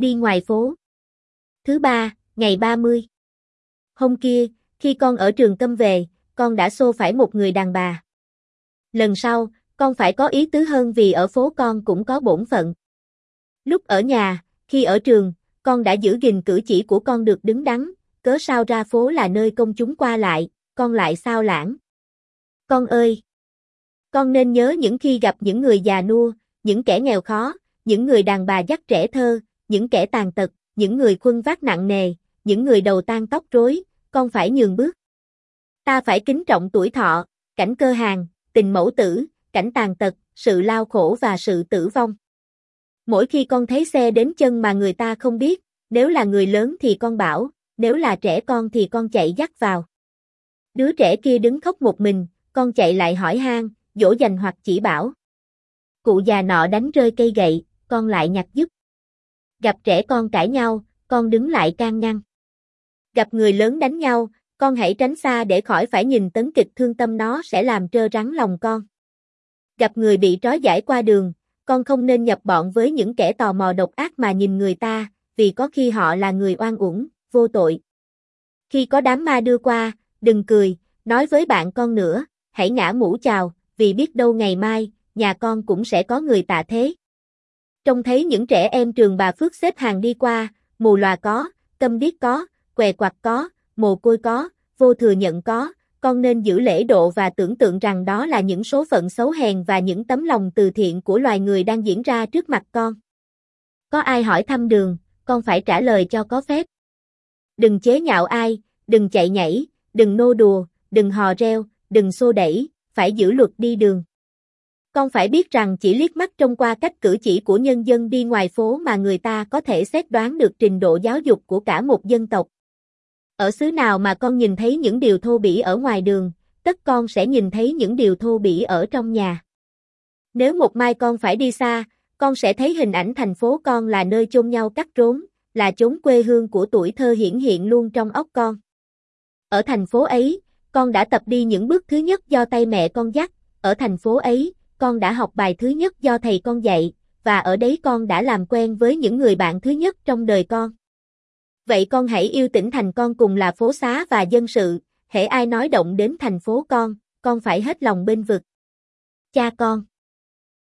đi ngoài phố. Thứ ba, ngày 30. Hôm kia, khi con ở trường câm về, con đã xô phải một người đàn bà. Lần sau, con phải có ý tứ hơn vì ở phố con cũng có bổn phận. Lúc ở nhà, khi ở trường, con đã giữ gìn cử chỉ của con được đứng đắn, cớ sao ra phố là nơi công chúng qua lại, con lại sao lãng. Con ơi! Con nên nhớ những khi gặp những người già nua, những kẻ nghèo khó, những người đàn bà dắt trẻ thơ, những kẻ tàn tật, những người khuân vác nặng nề, những người đầu tan tóc rối, con phải nhường bước. Ta phải kính trọng tuổi thọ, cảnh cơ hàng, tình mẫu tử, cảnh tàn tật, sự lao khổ và sự tử vong. Mỗi khi con thấy xe đến chân mà người ta không biết, nếu là người lớn thì con bảo, nếu là trẻ con thì con chạy dắt vào. Đứa trẻ kia đứng khóc một mình, con chạy lại hỏi han, dỗ dành hoặc chỉ bảo. Cụ già nọ đánh rơi cây gậy, con lại nhặt giúp. Gặp trẻ con cãi nhau, con đứng lại can ngăn. Gặp người lớn đánh nhau, con hãy tránh xa để khỏi phải nhìn tấn kịch thương tâm nó sẽ làm trơ rắn lòng con. Gặp người bị trói giải qua đường, con không nên nhập bọn với những kẻ tò mò độc ác mà nhìn người ta, vì có khi họ là người oan uổng, vô tội. Khi có đám ma đưa qua, đừng cười, nói với bạn con nữa, hãy ngã mũ chào, vì biết đâu ngày mai, nhà con cũng sẽ có người tạ thế. Trông thấy những trẻ em trường bà Phước xếp hàng đi qua, mù lòa có, câm điếc có, què quặt có, mồ côi có, vô thừa nhận có, con nên giữ lễ độ và tưởng tượng rằng đó là những số phận xấu hèn và những tấm lòng từ thiện của loài người đang diễn ra trước mặt con. Có ai hỏi thăm đường, con phải trả lời cho có phép. Đừng chế nhạo ai, đừng chạy nhảy, đừng nô đùa, đừng hò reo, đừng xô đẩy, phải giữ luật đi đường. Con phải biết rằng chỉ liếc mắt trông qua cách cử chỉ của nhân dân đi ngoài phố mà người ta có thể xét đoán được trình độ giáo dục của cả một dân tộc. Ở xứ nào mà con nhìn thấy những điều thô bỉ ở ngoài đường, tất con sẽ nhìn thấy những điều thô bỉ ở trong nhà. Nếu một mai con phải đi xa, con sẽ thấy hình ảnh thành phố con là nơi chôn nhau cắt rốn, là chốn quê hương của tuổi thơ hiển hiện luôn trong óc con. Ở thành phố ấy, con đã tập đi những bước thứ nhất do tay mẹ con dắt, ở thành phố ấy, con đã học bài thứ nhất do thầy con dạy, và ở đấy con đã làm quen với những người bạn thứ nhất trong đời con. Vậy con hãy yêu tỉnh thành con cùng là phố xá và dân sự, hễ ai nói động đến thành phố con, con phải hết lòng bên vực. Cha con